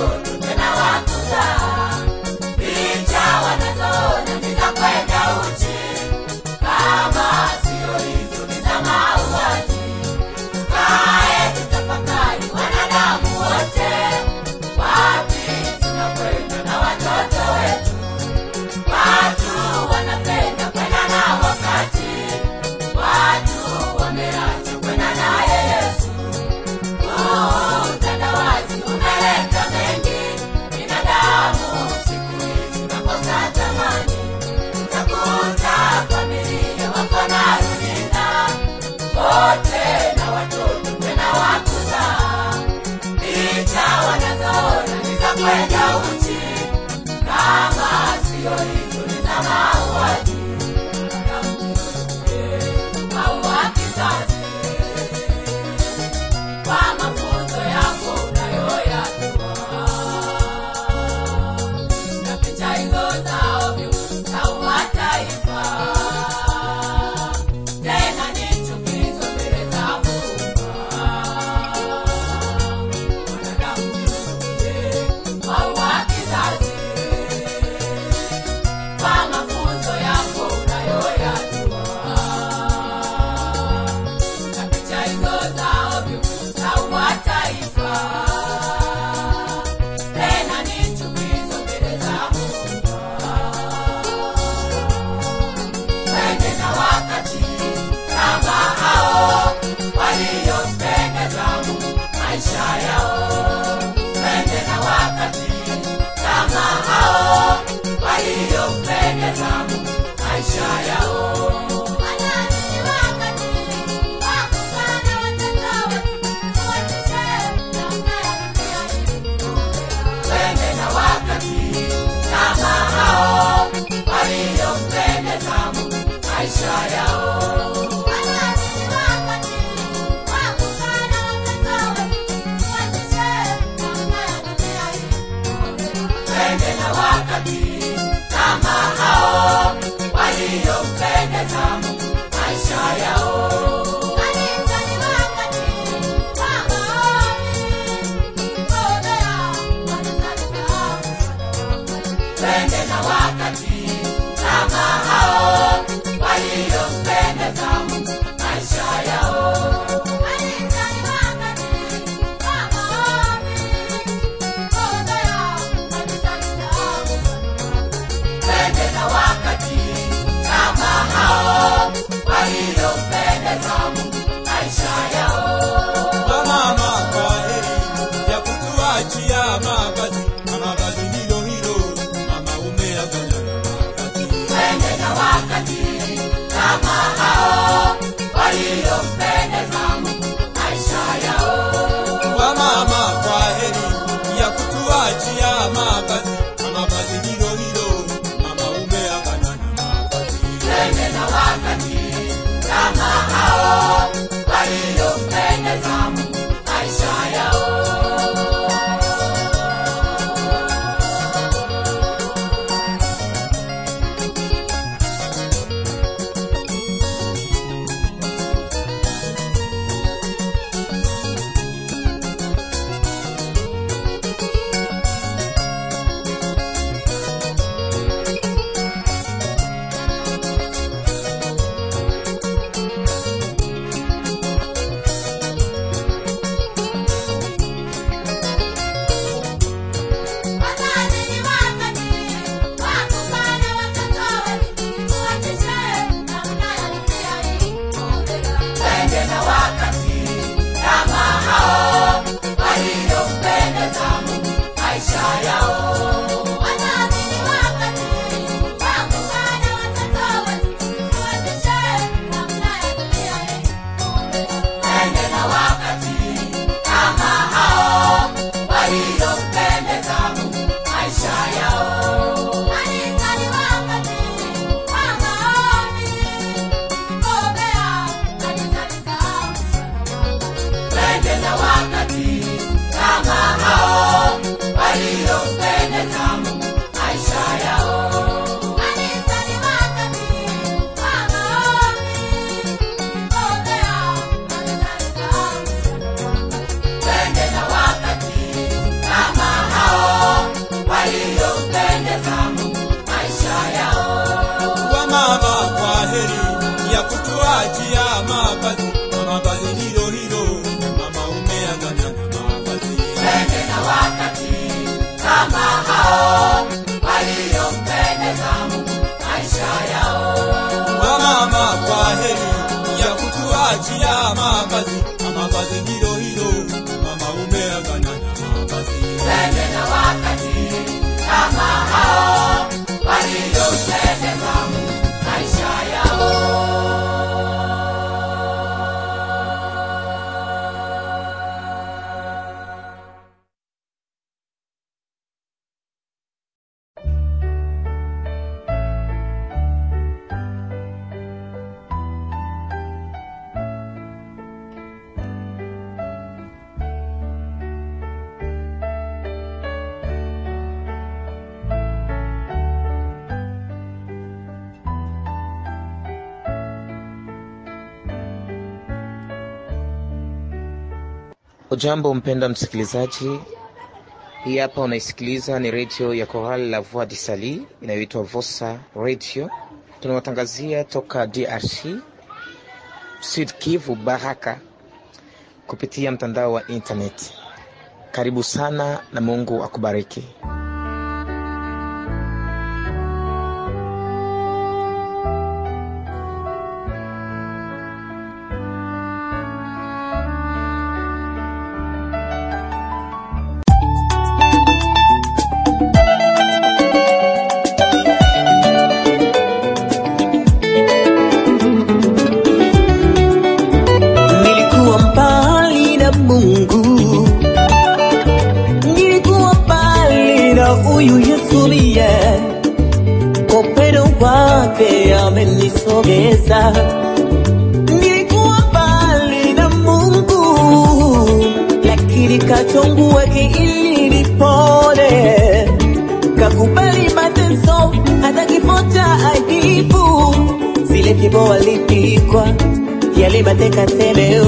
sun. Kama kama hao waliompendeza Mungu Ujambo mpenda msikilizaji, hii hapa unaisikiliza ni redio ya Chorale la Voix du Sali inayoitwa Vosa Radio. Tunawatangazia toka DRC, Sud Kivu, Baraka, kupitia mtandao wa internet. Karibu sana na Mungu akubariki.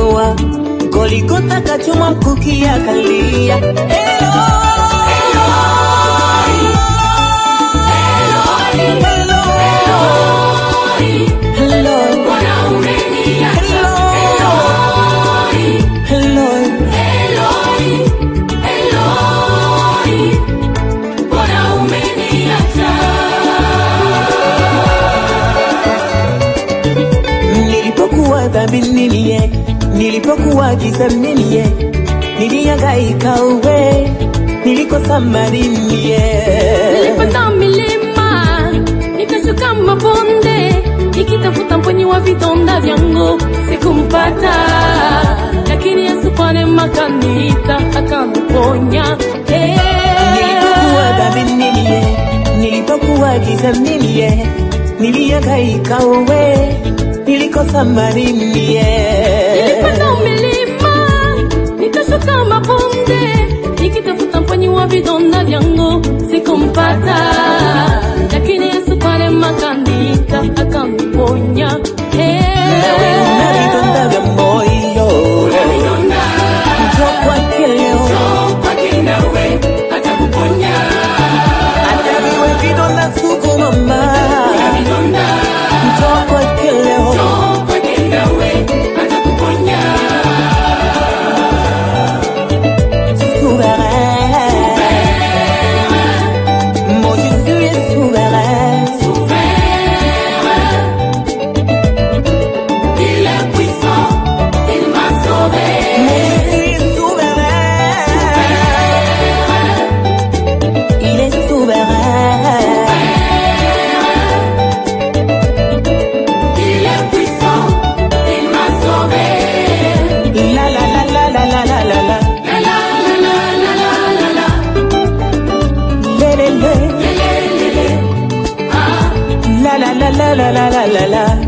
Telewa kolikota kachuma mkuki akalia Nilipokuwa dhambini niye, nilipokuwa gizani niliangaika nilihangaika uwe, nilikosa marimie. Nilipanda milima nikashuka mabonde nikitafuta mponyi wa vidonda vyangu sikumpata, lakini Yesu kwa neema akaniita akaniponya. Hey. Nilipokuwa dhambini niye, nilipokuwa gizani niye, nilihangaika uwe, nilikosa mali niye. Nilipanda milima nitashuka mabonde la la la la.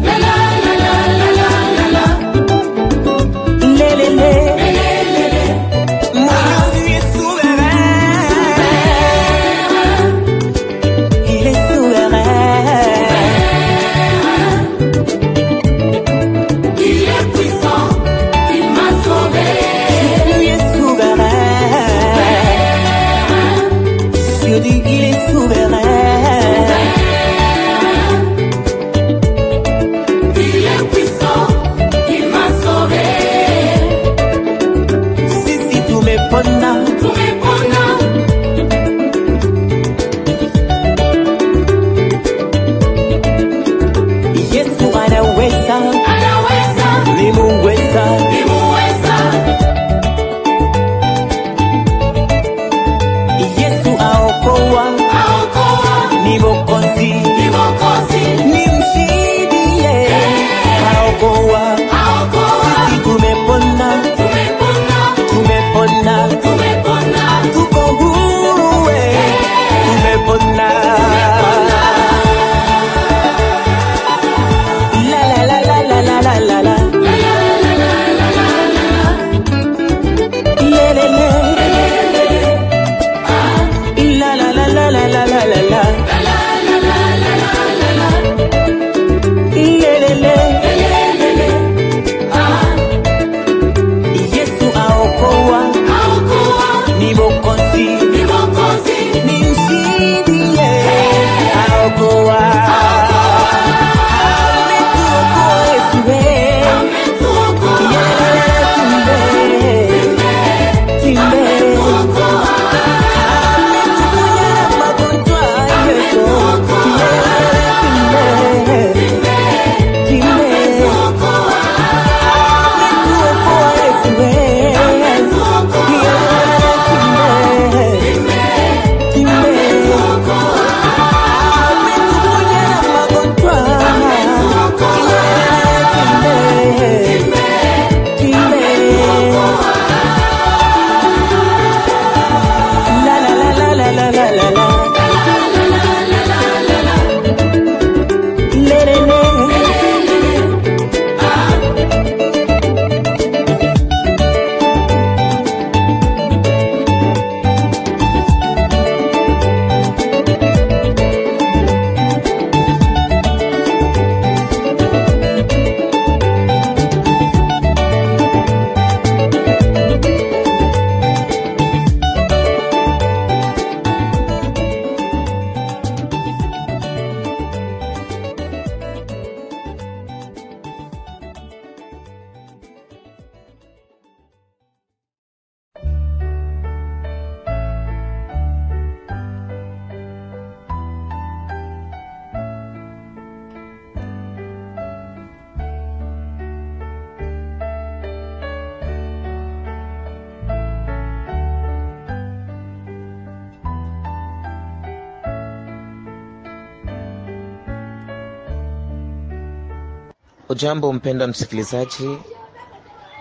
Ujambo mpendwa msikilizaji,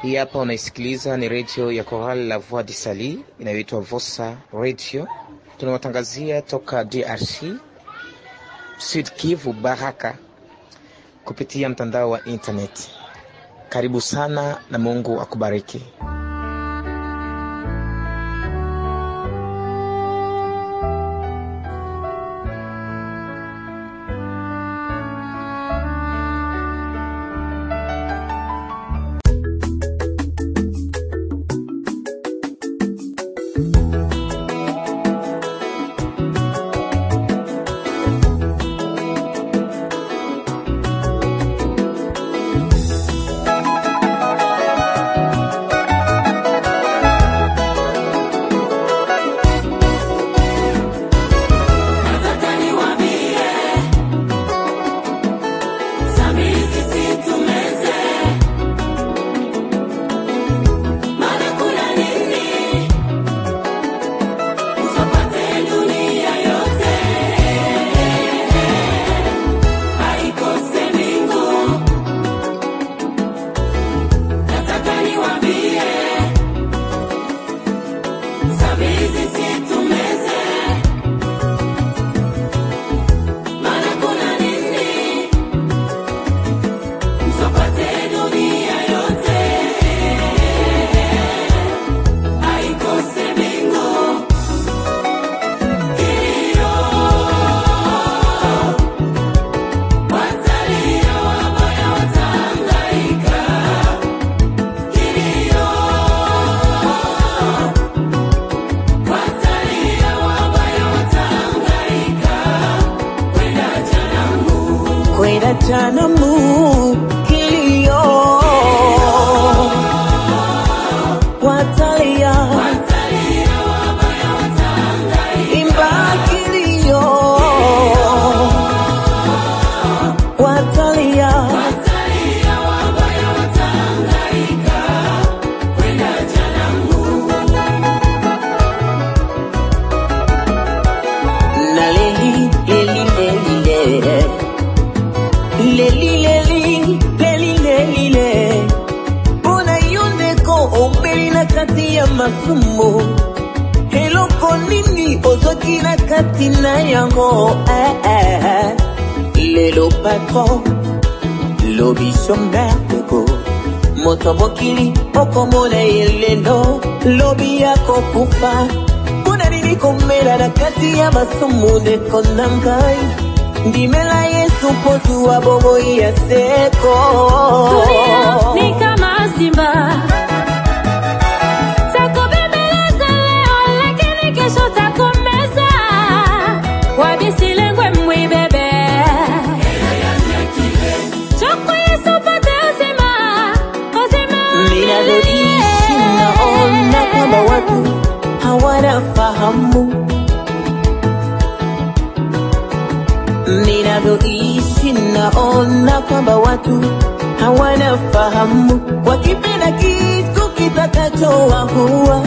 hii hapa unaisikiliza ni redio ya Chorale la Voix du Sali inayoitwa Vosa Radio. Tunawatangazia toka DRC, Sud Kivu, Baraka, kupitia mtandao wa internet. Karibu sana na Mungu akubariki. Okomona ye lelo lobi ya kokufa mpona nini komela na kati ya masumu ndeko na ngai ndimela yesu mpozuwa bomoi ya seko Dunia watu hawanafahamu ninavyoishi naona kwamba watu hawanafahamu. wakipenda kitu kitakachowahua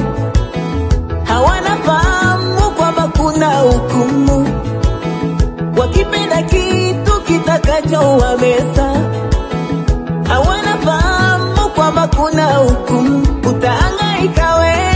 hawanafahamu kwamba kuna hukumu. Wakipenda kitu kitakachowameza hawanafahamu kwamba kuna hukumu. Utahangaika we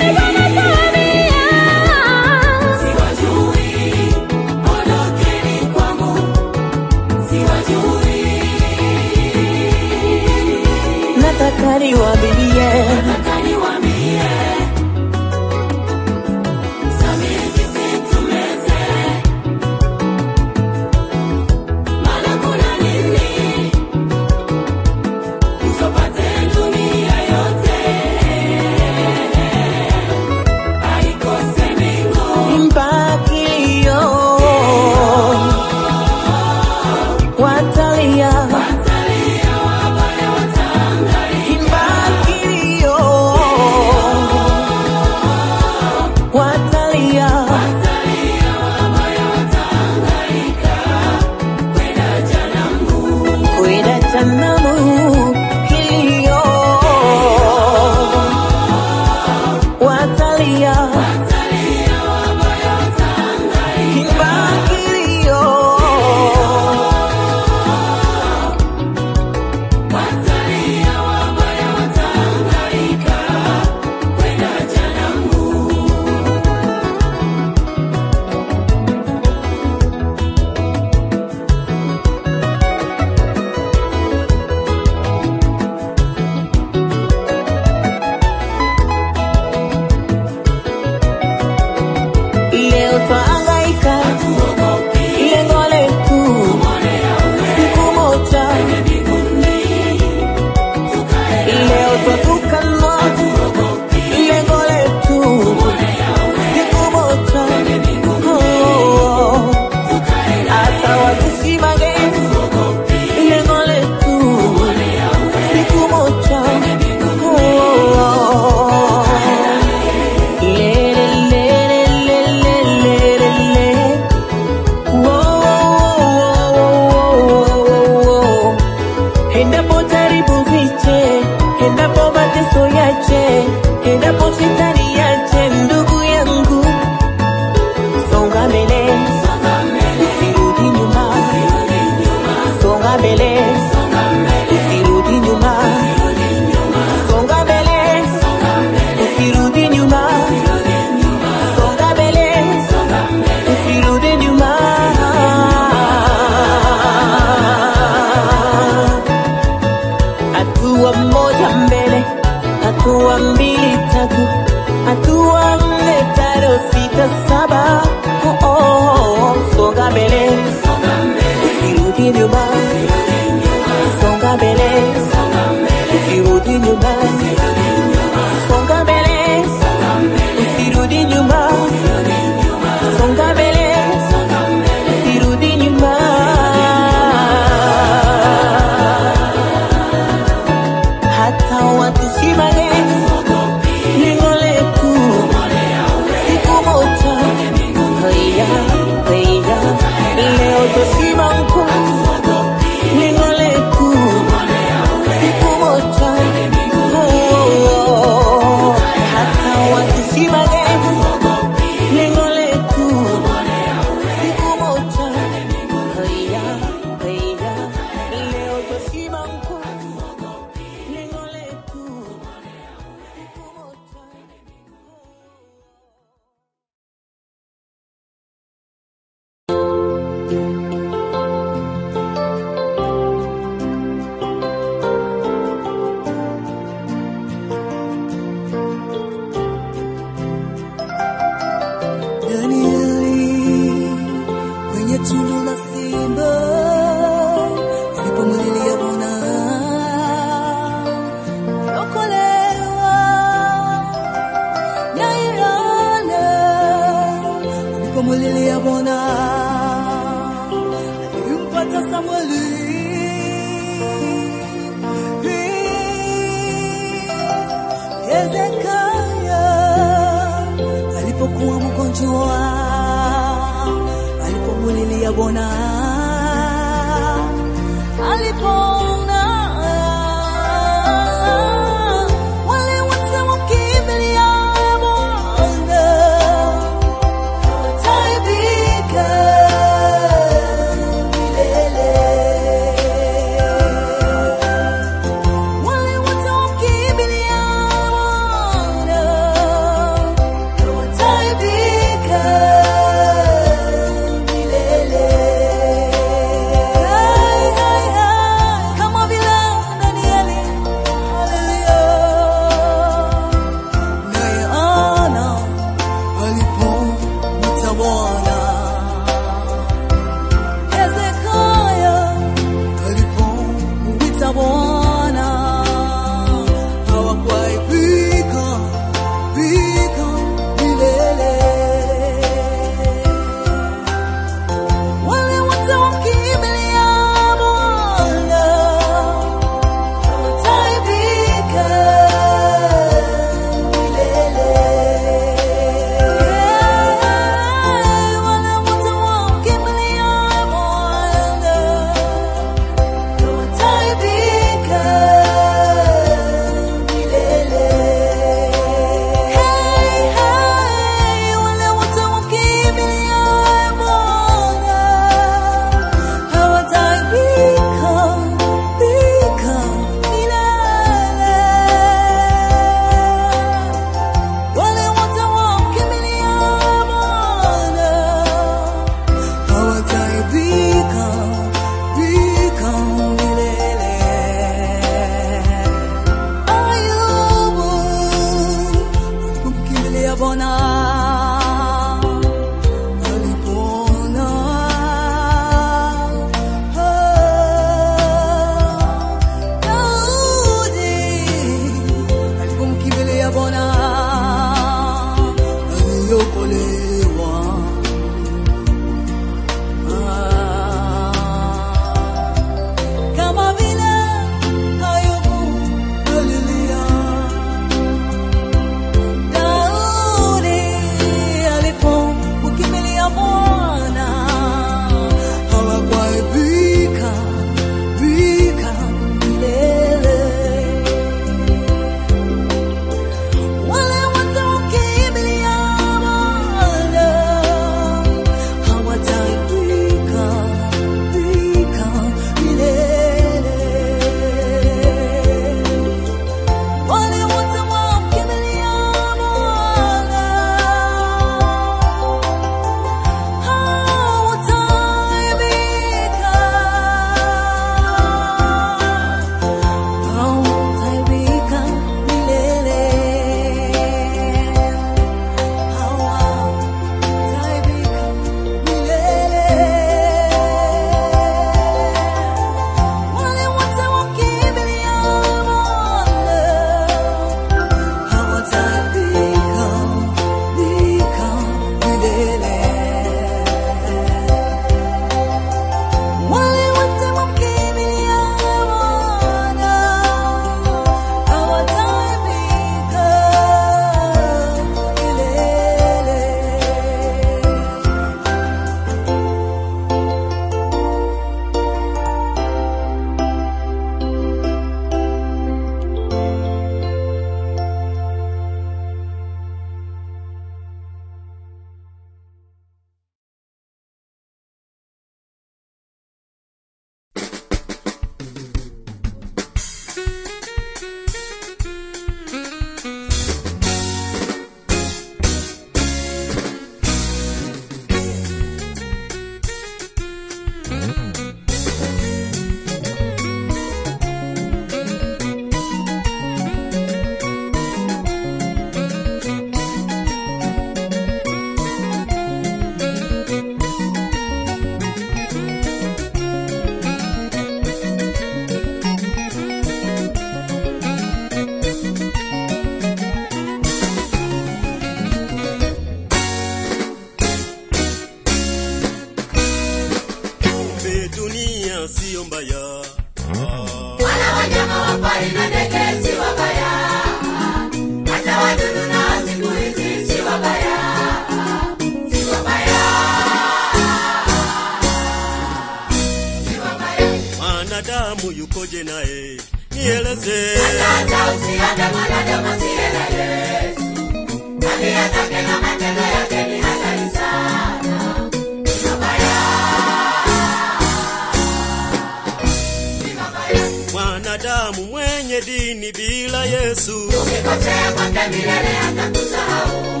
Kwake milele atakusahau.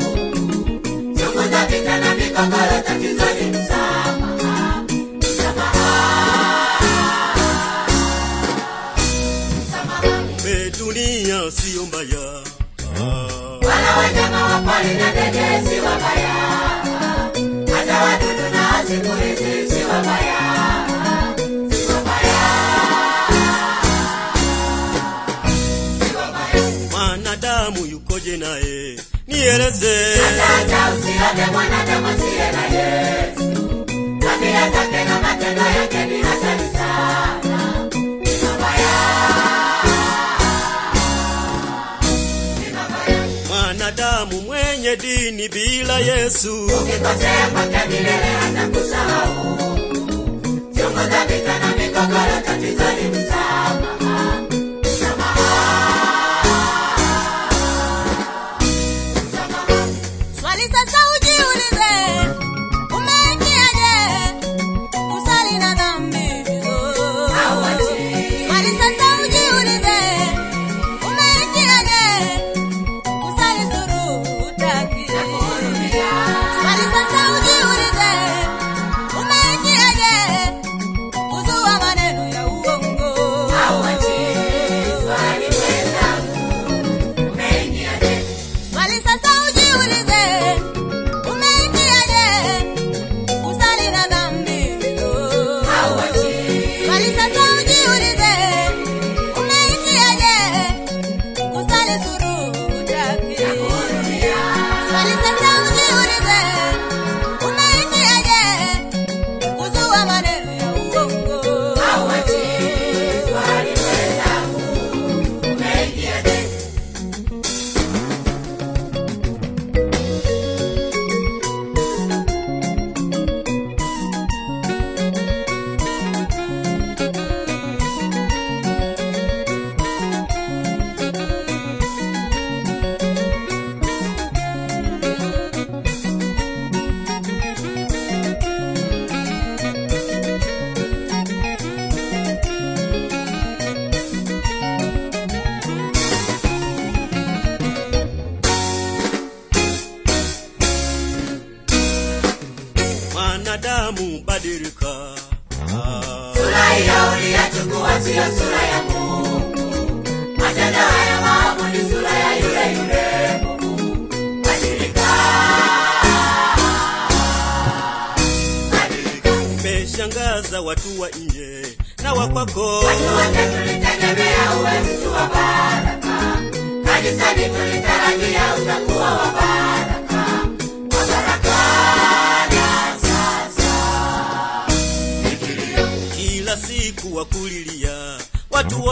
Chunguza vita na migogoro, tatizo ni msamaha. Msamaha. dunia siyo mbaya Wala wanyama wa pori na ndege si wabaya, hata wadudu na siku hizi Hata mwanadamu asiye na Yesu, tabia zake na matendo yake ni hatari sana, mabaya, ni mabaya. mwanadamu mwenye dini bila yesu Ukikosea kwake milele atakusahau. Chunguza vita na migogoro, tatizo ni msamaha.